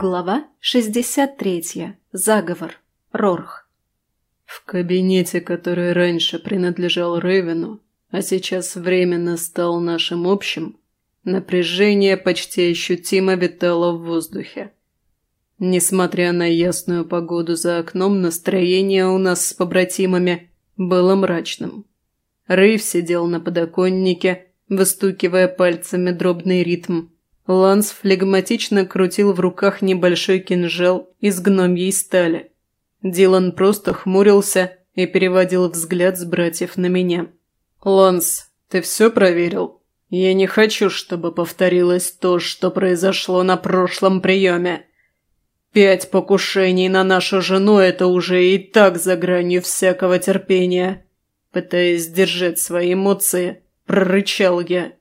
Глава 63. Заговор. Рорх. В кабинете, который раньше принадлежал Рейвену, а сейчас временно стал нашим общим, напряжение почти ощутимо витало в воздухе. Несмотря на ясную погоду за окном, настроение у нас с побратимами было мрачным. Рейв сидел на подоконнике, выстукивая пальцами дробный ритм – Ланс флегматично крутил в руках небольшой кинжал из гномьей стали. Дилан просто хмурился и переводил взгляд с братьев на меня. «Ланс, ты все проверил? Я не хочу, чтобы повторилось то, что произошло на прошлом приеме. Пять покушений на нашу жену – это уже и так за гранью всякого терпения». Пытаясь сдержать свои эмоции, прорычал я.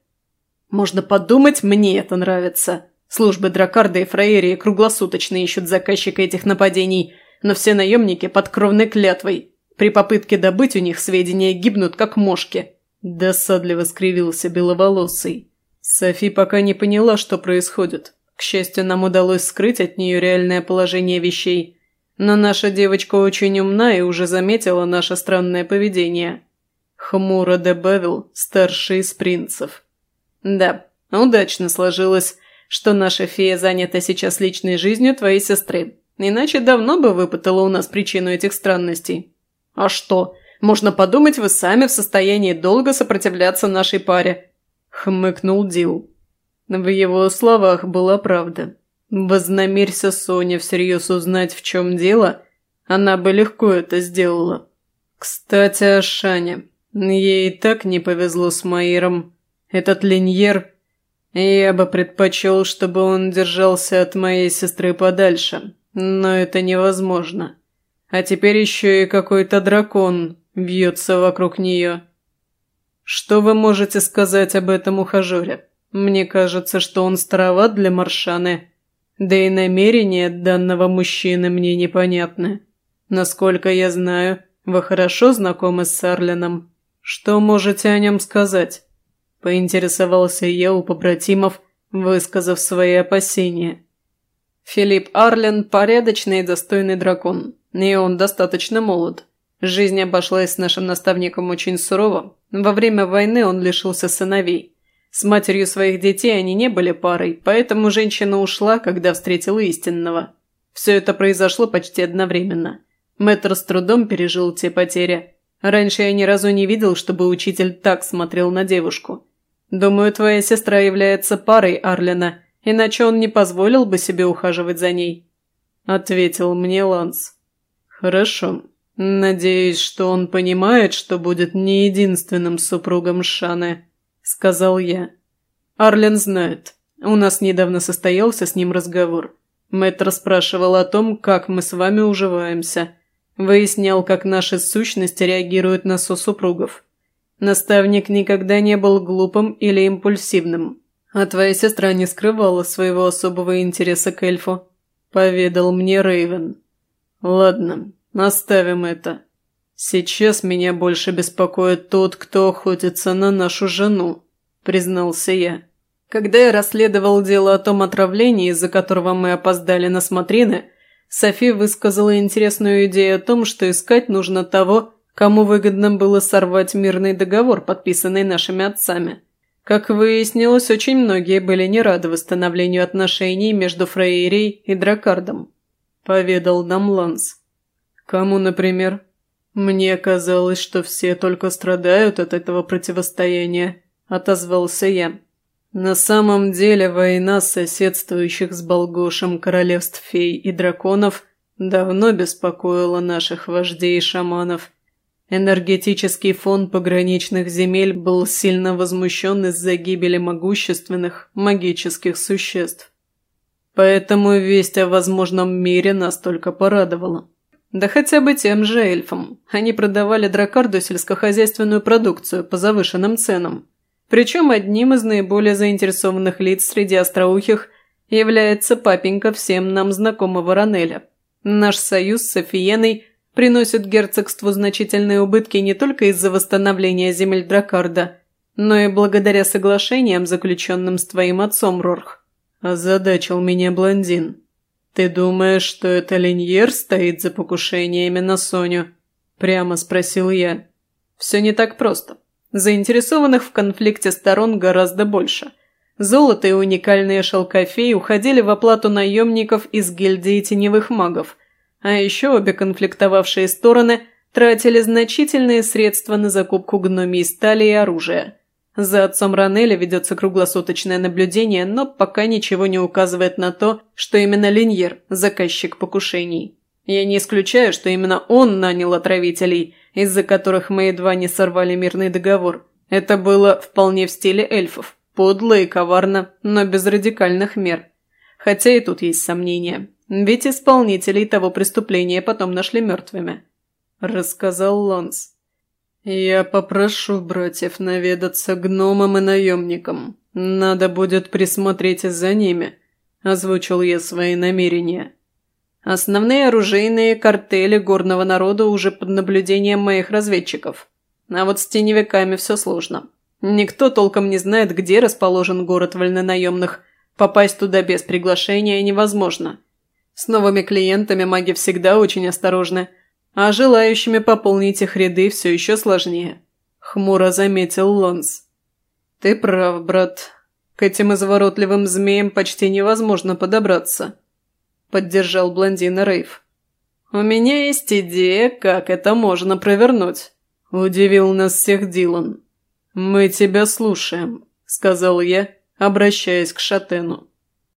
Можно подумать, мне это нравится. Службы Дракарда и Фраерии круглосуточно ищут заказчика этих нападений, но все наемники под кровной клятвой. При попытке добыть у них сведения гибнут, как мошки. Досадливо скривился беловолосый. Софи пока не поняла, что происходит. К счастью, нам удалось скрыть от нее реальное положение вещей. Но наша девочка очень умна и уже заметила наше странное поведение. Хмуро добавил старший из принцев. «Да, удачно сложилось, что наша фея занята сейчас личной жизнью твоей сестры. Иначе давно бы выпытала у нас причину этих странностей. А что, можно подумать, вы сами в состоянии долго сопротивляться нашей паре», – хмыкнул Дил. В его словах была правда. Вознамерься Соня всерьез узнать, в чем дело, она бы легко это сделала. Кстати, о Шане. Ей и так не повезло с Маиром. Этот Линьер... Я бы предпочел, чтобы он держался от моей сестры подальше, но это невозможно. А теперь еще и какой-то дракон бьется вокруг нее. Что вы можете сказать об этом ухажере? Мне кажется, что он староват для Маршаны. Да и намерения данного мужчины мне непонятны. Насколько я знаю, вы хорошо знакомы с Сарлином. Что можете о нем сказать? Поинтересовался я у побратимов, высказав свои опасения. Филипп Арлен – порядочный и достойный дракон, и он достаточно молод. Жизнь обошлась с нашим наставником очень сурово. Во время войны он лишился сыновей. С матерью своих детей они не были парой, поэтому женщина ушла, когда встретила истинного. Все это произошло почти одновременно. Мэтр с трудом пережил те потери. Раньше я ни разу не видел, чтобы учитель так смотрел на девушку. Думаю, твоя сестра является парой Арлина, иначе он не позволил бы себе ухаживать за ней», – ответил мне Ланс. «Хорошо. Надеюсь, что он понимает, что будет не единственным супругом Шаны», – сказал я. «Арлен знает. У нас недавно состоялся с ним разговор. Мэтр спрашивал о том, как мы с вами уживаемся. Выяснял, как наши сущности реагируют на сосупругов. Наставник никогда не был глупым или импульсивным. А твоя сестра не скрывала своего особого интереса к эльфу», – поведал мне Рейвен. «Ладно, оставим это. Сейчас меня больше беспокоит тот, кто охотится на нашу жену», – признался я. Когда я расследовал дело о том отравлении, из-за которого мы опоздали на смотрины, Софи высказала интересную идею о том, что искать нужно того, кому выгодно было сорвать мирный договор, подписанный нашими отцами. Как выяснилось, очень многие были не рады восстановлению отношений между Фрейрией и Дракардом. Поведал нам Ланс. Кому, например? Мне казалось, что все только страдают от этого противостояния, отозвался я. На самом деле война соседствующих с Болгошем королевств фей и драконов давно беспокоила наших вождей и шаманов – Энергетический фон пограничных земель был сильно возмущен из-за гибели могущественных магических существ. Поэтому весть о возможном мире нас только порадовала. Да хотя бы тем же эльфам. Они продавали дракарду сельскохозяйственную продукцию по завышенным ценам. Причем одним из наиболее заинтересованных лиц среди остроухих является папенька всем нам знакомого Ранеля. Наш союз с Софиеной приносит герцогству значительные убытки не только из-за восстановления земель Дракарда, но и благодаря соглашениям, заключенным с твоим отцом, Рорх. Озадачил меня блондин. Ты думаешь, что это Линьер стоит за покушениями на Соню? Прямо спросил я. Все не так просто. Заинтересованных в конфликте сторон гораздо больше. Золото и уникальные шелка феи уходили в оплату наемников из гильдии теневых магов, а еще обе конфликтовавшие стороны тратили значительные средства на закупку гномий стали и оружия. За отцом Ранеля ведется круглосуточное наблюдение, но пока ничего не указывает на то, что именно Линьер – заказчик покушений. Я не исключаю, что именно он нанял отравителей, из-за которых мы едва не сорвали мирный договор. Это было вполне в стиле эльфов. Подло и коварно, но без радикальных мер. Хотя и тут есть сомнения. Ведь исполнителей того преступления потом нашли мертвыми. Рассказал Лонс. «Я попрошу братьев наведаться гномам и наемникам. Надо будет присмотреть за ними», – озвучил я свои намерения. Основные оружейные картели горного народа уже под наблюдением моих разведчиков. А вот с теневиками все сложно. Никто толком не знает, где расположен город вольнонаемных. Попасть туда без приглашения невозможно. С новыми клиентами маги всегда очень осторожны – а желающими пополнить их ряды все еще сложнее», – хмуро заметил Лонс. «Ты прав, брат. К этим изворотливым змеям почти невозможно подобраться», – поддержал блондина Рейв. «У меня есть идея, как это можно провернуть», – удивил нас всех Дилан. «Мы тебя слушаем», – сказал я, обращаясь к Шатену.